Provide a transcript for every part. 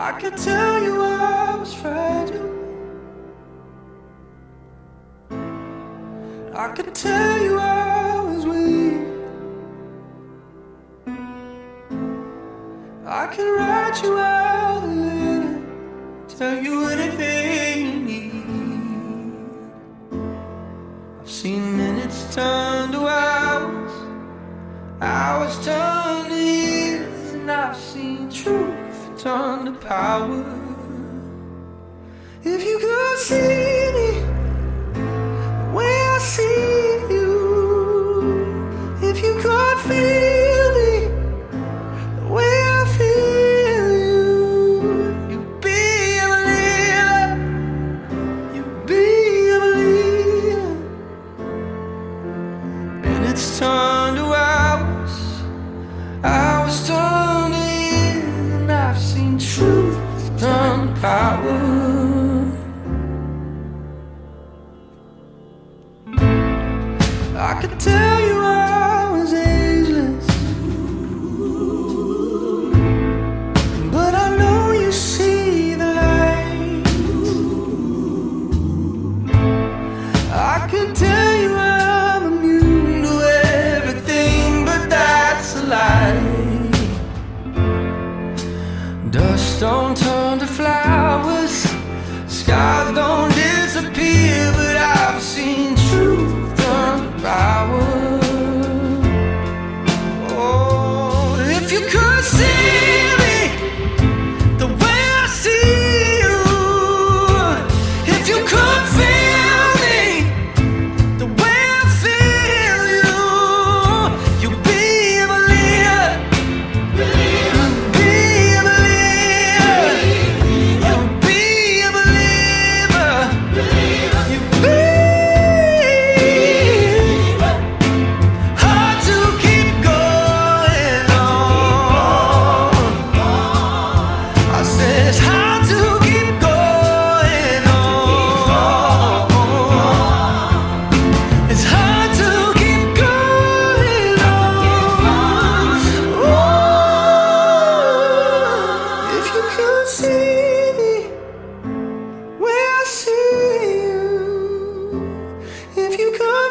I could tell you I was fragile. I could tell you I was weak. I can write you out a letter, tell you anything you need. I've seen minutes turn to hours, hours turn to years, and I've seen truth turn to power. If you could see me the way I see you, if you could feel me the way I feel you, you'd be a believer. You'd be a believer. And it's turned to power. I could tell you I was ageless, but I know you see the light. I could tell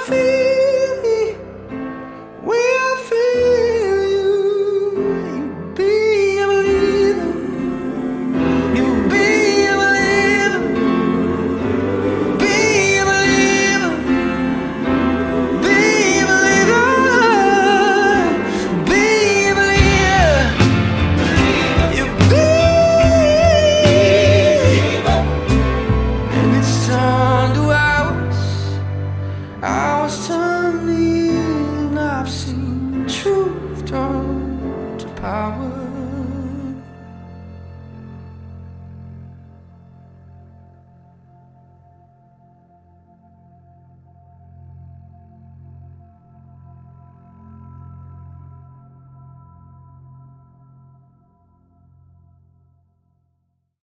feel to